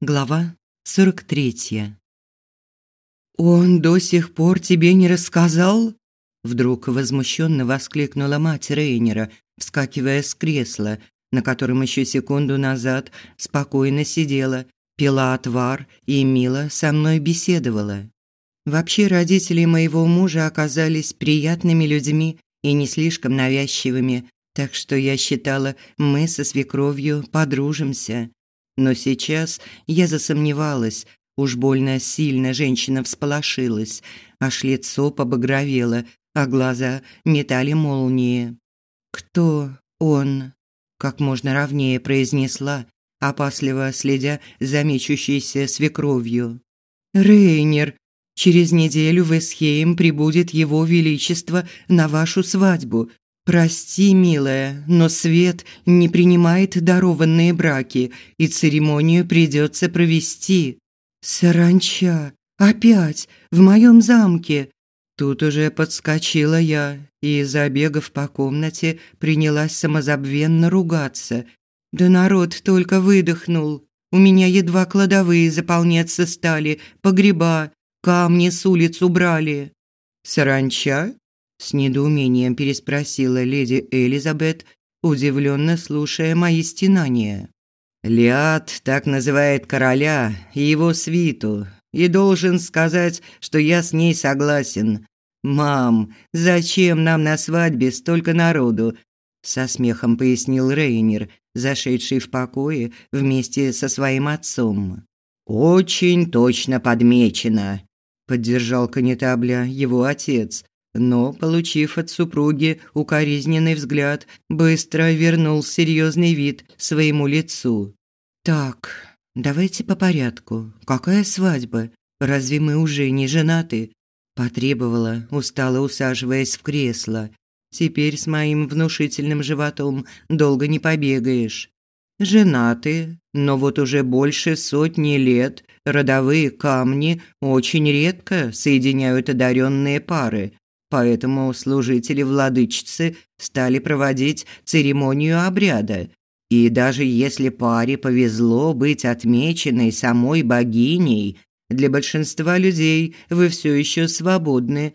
Глава 43. «Он до сих пор тебе не рассказал?» Вдруг возмущенно воскликнула мать Рейнера, вскакивая с кресла, на котором еще секунду назад спокойно сидела, пила отвар и мило со мной беседовала. Вообще родители моего мужа оказались приятными людьми и не слишком навязчивыми, так что я считала, мы со свекровью подружимся. Но сейчас я засомневалась, уж больно сильно женщина всполошилась, аж лицо побагровело, а глаза метали молнии. «Кто он?» – как можно ровнее произнесла, опасливо следя за мечущейся свекровью. «Рейнер, через неделю в Эсхейм прибудет его величество на вашу свадьбу. «Прости, милая, но Свет не принимает дарованные браки, и церемонию придется провести». «Саранча! Опять! В моем замке!» Тут уже подскочила я и, забегав по комнате, принялась самозабвенно ругаться. Да народ только выдохнул. У меня едва кладовые заполняться стали, погреба, камни с улиц убрали. «Саранча?» С недоумением переспросила леди Элизабет, удивленно слушая мои стенания. Лиад так называет короля и его свиту, и должен сказать, что я с ней согласен. Мам, зачем нам на свадьбе столько народу? со смехом пояснил Рейнер, зашедший в покое вместе со своим отцом. Очень точно подмечено, поддержал конетабля его отец, но, получив от супруги укоризненный взгляд, быстро вернул серьезный вид своему лицу. «Так, давайте по порядку. Какая свадьба? Разве мы уже не женаты?» Потребовала, устало усаживаясь в кресло. «Теперь с моим внушительным животом долго не побегаешь». «Женаты, но вот уже больше сотни лет родовые камни очень редко соединяют одаренные пары, Поэтому служители владычицы стали проводить церемонию обряда. И даже если паре повезло быть отмеченной самой богиней, для большинства людей вы все еще свободны,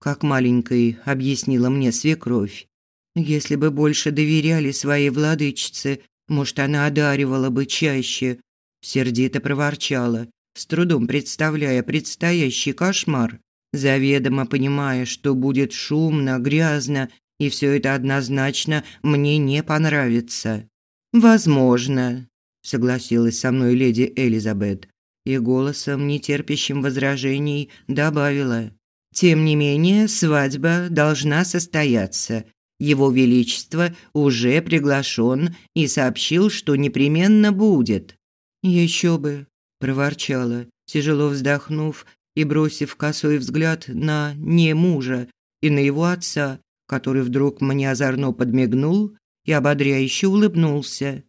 как маленькой объяснила мне свекровь. Если бы больше доверяли своей владычице, может, она одаривала бы чаще, сердито проворчала, с трудом представляя предстоящий кошмар заведомо понимая, что будет шумно, грязно, и все это однозначно мне не понравится. Возможно, согласилась со мной леди Элизабет и голосом, не терпящим возражений, добавила: "Тем не менее, свадьба должна состояться. Его величество уже приглашен и сообщил, что непременно будет". Еще бы, проворчала, тяжело вздохнув и бросив косой взгляд на не мужа и на его отца, который вдруг мне озорно подмигнул и ободряюще улыбнулся.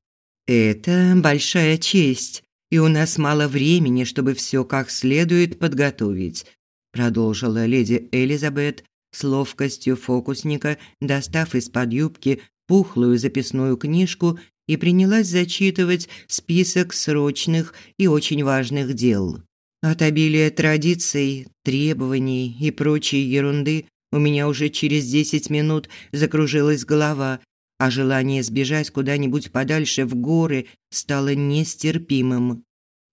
«Это большая честь, и у нас мало времени, чтобы все как следует подготовить», продолжила леди Элизабет с ловкостью фокусника, достав из-под юбки пухлую записную книжку и принялась зачитывать список срочных и очень важных дел. От обилия традиций, требований и прочей ерунды у меня уже через десять минут закружилась голова, а желание сбежать куда-нибудь подальше в горы стало нестерпимым.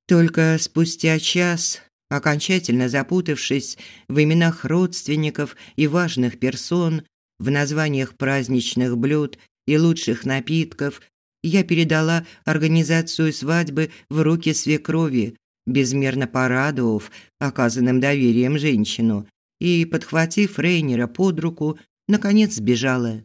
Только спустя час, окончательно запутавшись в именах родственников и важных персон, в названиях праздничных блюд и лучших напитков, я передала организацию свадьбы в руки свекрови, безмерно порадовав оказанным доверием женщину и, подхватив Рейнера под руку, наконец сбежала.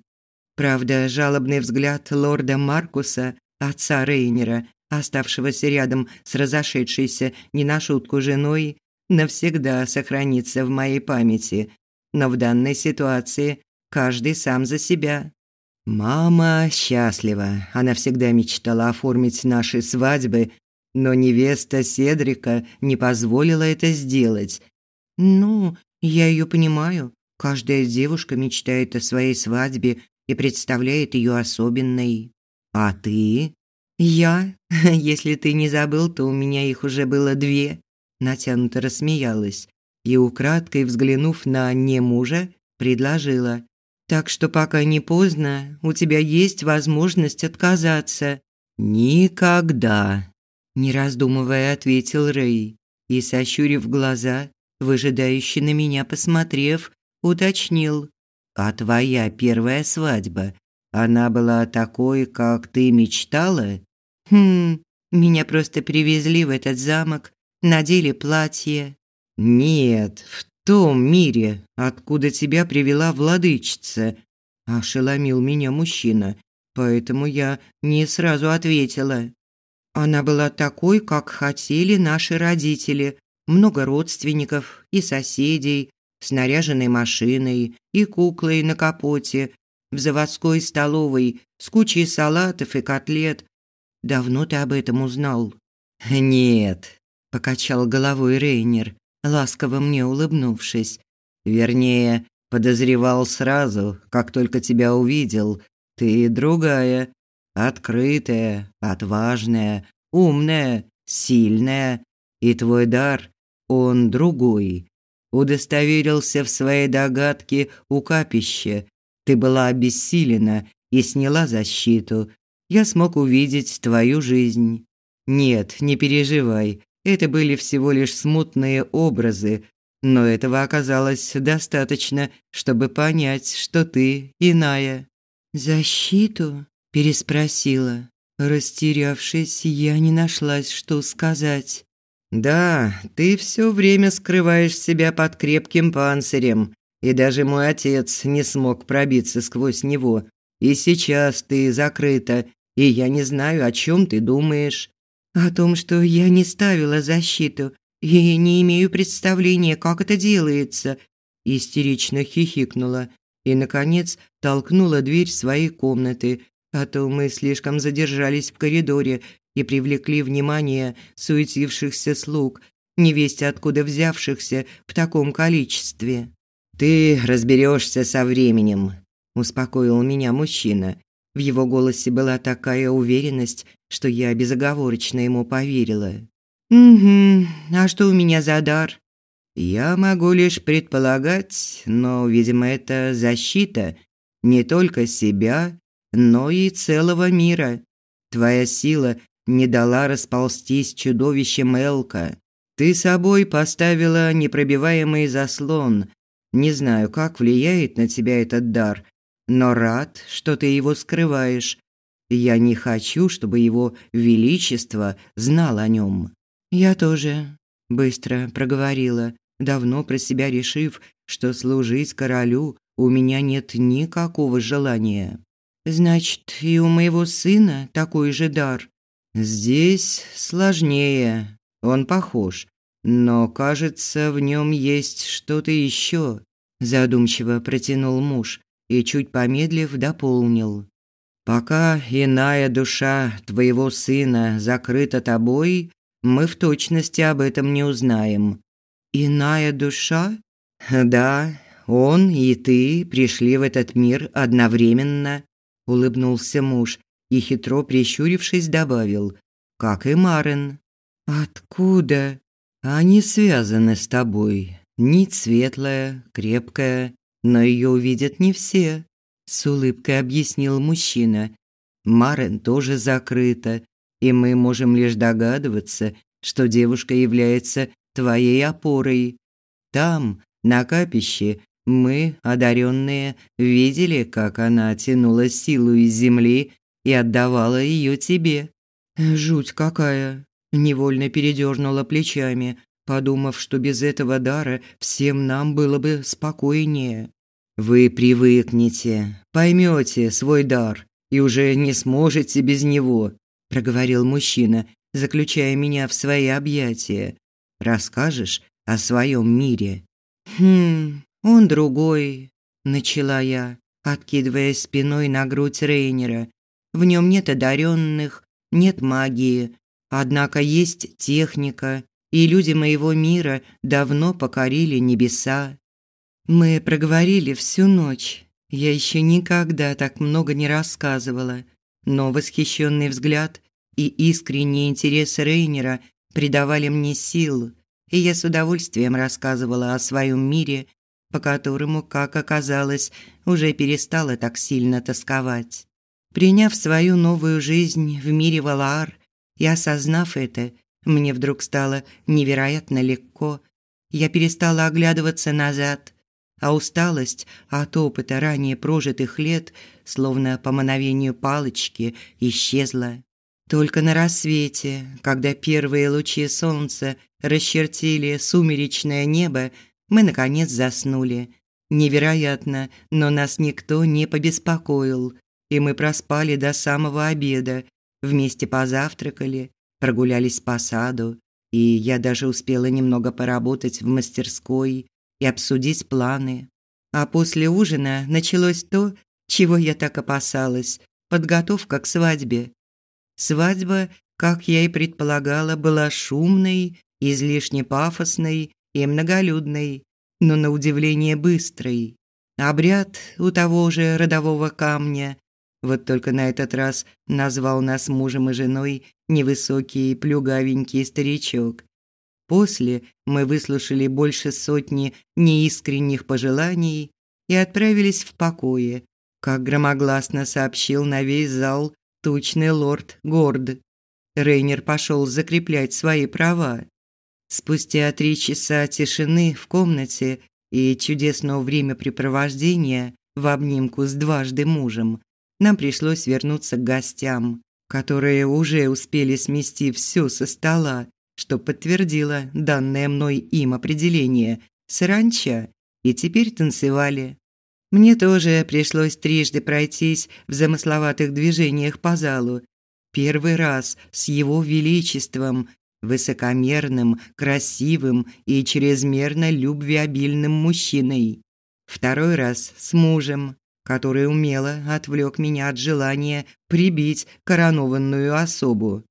Правда, жалобный взгляд лорда Маркуса, отца Рейнера, оставшегося рядом с разошедшейся не на шутку женой, навсегда сохранится в моей памяти. Но в данной ситуации каждый сам за себя. Мама счастлива. Она всегда мечтала оформить наши свадьбы но невеста Седрика не позволила это сделать. Ну, я ее понимаю. Каждая девушка мечтает о своей свадьбе и представляет ее особенной. А ты? «Я? Если ты не забыл, то у меня их уже было две», – натянуто рассмеялась и, украдкой взглянув на не мужа, предложила. «Так что пока не поздно, у тебя есть возможность отказаться». «Никогда», – не раздумывая ответил Рэй и, сощурив глаза, выжидающе на меня посмотрев, уточнил. «А твоя первая свадьба, она была такой, как ты мечтала?» «Хм, меня просто привезли в этот замок, надели платье». «Нет, в том мире, откуда тебя привела владычица», – ошеломил меня мужчина, поэтому я не сразу ответила. Она была такой, как хотели наши родители. Много родственников и соседей, с наряженной машиной и куклой на капоте, в заводской столовой с кучей салатов и котлет, Давно ты об этом узнал?» «Нет», – покачал головой Рейнер, ласково мне улыбнувшись. «Вернее, подозревал сразу, как только тебя увидел. Ты другая, открытая, отважная, умная, сильная. И твой дар, он другой. Удостоверился в своей догадке у капища. Ты была обессилена и сняла защиту, я смог увидеть твою жизнь. Нет, не переживай, это были всего лишь смутные образы, но этого оказалось достаточно, чтобы понять, что ты иная. Защиту? Переспросила. Растерявшись, я не нашлась, что сказать. Да, ты все время скрываешь себя под крепким панцирем, и даже мой отец не смог пробиться сквозь него. И сейчас ты закрыта и я не знаю, о чем ты думаешь. О том, что я не ставила защиту и не имею представления, как это делается. Истерично хихикнула и, наконец, толкнула дверь своей комнаты, а то мы слишком задержались в коридоре и привлекли внимание суетившихся слуг, невесть откуда взявшихся в таком количестве. «Ты разберешься со временем», – успокоил меня мужчина в его голосе была такая уверенность, что я безоговорочно ему поверила. «Угу, а что у меня за дар?» «Я могу лишь предполагать, но, видимо, это защита не только себя, но и целого мира. Твоя сила не дала расползтись чудовищем Элка. Ты собой поставила непробиваемый заслон. Не знаю, как влияет на тебя этот дар, но рад, что ты его скрываешь. Я не хочу, чтобы его величество знал о нем. Я тоже быстро проговорила, давно про себя решив, что служить королю у меня нет никакого желания. Значит, и у моего сына такой же дар. Здесь сложнее. Он похож, но, кажется, в нем есть что-то еще. Задумчиво протянул муж, и, чуть помедлив, дополнил. «Пока иная душа твоего сына закрыта тобой, мы в точности об этом не узнаем». «Иная душа?» «Да, он и ты пришли в этот мир одновременно», – улыбнулся муж и, хитро прищурившись, добавил, «как и Марен». «Откуда?» «Они связаны с тобой. Нить светлая, крепкая, но ее увидят не все, с улыбкой объяснил мужчина. Марен тоже закрыта, и мы можем лишь догадываться, что девушка является твоей опорой. Там, на капище, мы, одаренные, видели, как она тянула силу из земли и отдавала ее тебе. Жуть какая, невольно передернула плечами, подумав, что без этого дара всем нам было бы спокойнее. Вы привыкнете, поймете свой дар и уже не сможете без него, проговорил мужчина, заключая меня в свои объятия. Расскажешь о своем мире? Хм, он другой, начала я, откидываясь спиной на грудь Рейнера. В нем нет одаренных, нет магии, однако есть техника, и люди моего мира давно покорили небеса. Мы проговорили всю ночь. Я еще никогда так много не рассказывала, но восхищенный взгляд и искренний интерес Рейнера придавали мне сил, и я с удовольствием рассказывала о своем мире, по которому, как оказалось, уже перестала так сильно тосковать. Приняв свою новую жизнь в мире Валаар и осознав это, мне вдруг стало невероятно легко. Я перестала оглядываться назад, а усталость от опыта ранее прожитых лет, словно по мановению палочки, исчезла. Только на рассвете, когда первые лучи солнца расчертили сумеречное небо, мы наконец заснули. Невероятно, но нас никто не побеспокоил, и мы проспали до самого обеда, вместе позавтракали, прогулялись по саду, и я даже успела немного поработать в мастерской и обсудить планы. А после ужина началось то, чего я так опасалась подготовка к свадьбе. Свадьба, как я и предполагала, была шумной, излишне пафосной и многолюдной, но на удивление быстрой. Обряд у того же родового камня, вот только на этот раз назвал нас мужем и женой невысокий плюгавенький старичок. После мы выслушали больше сотни неискренних пожеланий и отправились в покое, как громогласно сообщил на весь зал тучный лорд Горд. Рейнер пошел закреплять свои права. Спустя три часа тишины в комнате и чудесного времяпрепровождения в обнимку с дважды мужем, нам пришлось вернуться к гостям, которые уже успели смести все со стола, что подтвердило данное мной им определение «саранча», и теперь танцевали. Мне тоже пришлось трижды пройтись в замысловатых движениях по залу. Первый раз с его величеством, высокомерным, красивым и чрезмерно любвеобильным мужчиной. Второй раз с мужем, который умело отвлек меня от желания прибить коронованную особу.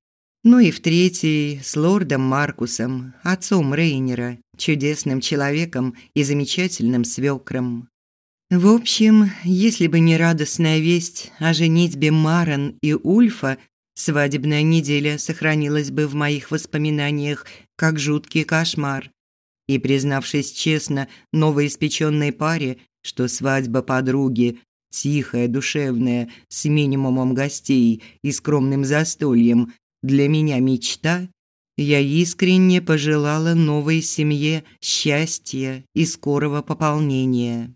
Ну и в третий с лордом Маркусом, отцом Рейнера, чудесным человеком и замечательным свекром. В общем, если бы не радостная весть о женитьбе Маран и Ульфа, свадебная неделя сохранилась бы в моих воспоминаниях как жуткий кошмар. И признавшись честно новоиспеченной паре, что свадьба подруги тихая, душевная, с минимумом гостей и скромным застольем, для меня мечта, я искренне пожелала новой семье счастья и скорого пополнения.